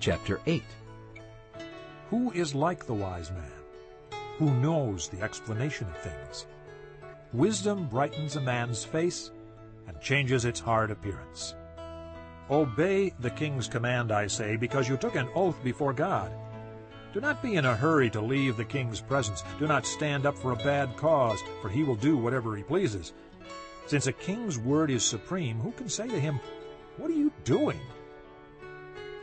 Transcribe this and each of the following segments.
Chapter 8 Who is like the wise man? Who knows the explanation of things? Wisdom brightens a man's face and changes its hard appearance. Obey the king's command, I say, because you took an oath before God. Do not be in a hurry to leave the king's presence. Do not stand up for a bad cause, for he will do whatever he pleases. Since a king's word is supreme, who can say to him, What are you doing?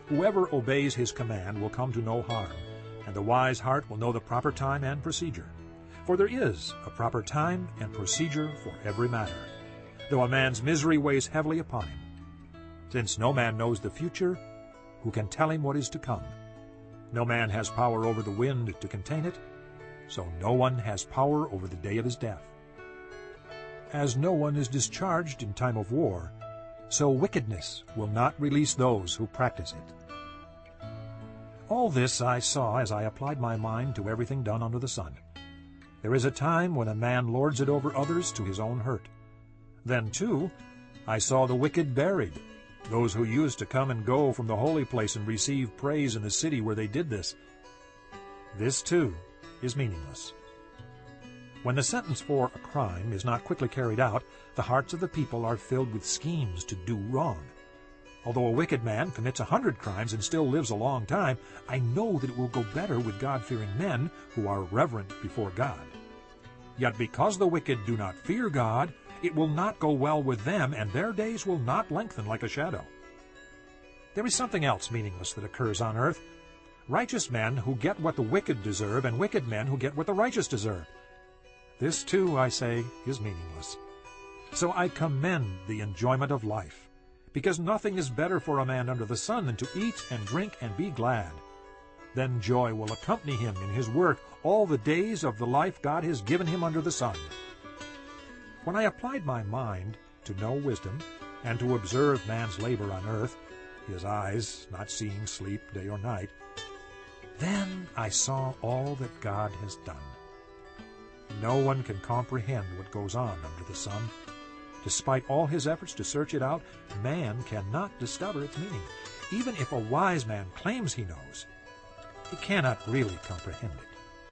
Whoever obeys his command will come to no harm, and the wise heart will know the proper time and procedure. For there is a proper time and procedure for every matter, though a man's misery weighs heavily upon him. Since no man knows the future, who can tell him what is to come? No man has power over the wind to contain it, so no one has power over the day of his death. As no one is discharged in time of war, so wickedness will not release those who practice it. All this I saw as I applied my mind to everything done under the sun. There is a time when a man lords it over others to his own hurt. Then, too, I saw the wicked buried, those who used to come and go from the holy place and receive praise in the city where they did this. This, too, is meaningless. When the sentence for a crime is not quickly carried out, the hearts of the people are filled with schemes to do wrong. Although a wicked man commits a hundred crimes and still lives a long time, I know that it will go better with God-fearing men who are reverent before God. Yet because the wicked do not fear God, it will not go well with them, and their days will not lengthen like a shadow. There is something else meaningless that occurs on earth. Righteous men who get what the wicked deserve, and wicked men who get what the righteous deserve. This too, I say, is meaningless. So I commend the enjoyment of life, because nothing is better for a man under the sun than to eat and drink and be glad. Then joy will accompany him in his work all the days of the life God has given him under the sun. When I applied my mind to know wisdom and to observe man's labor on earth, his eyes not seeing sleep day or night, then I saw all that God has done. No one can comprehend what goes on under the sun. Despite all his efforts to search it out, man cannot discover its meaning. Even if a wise man claims he knows, he cannot really comprehend it.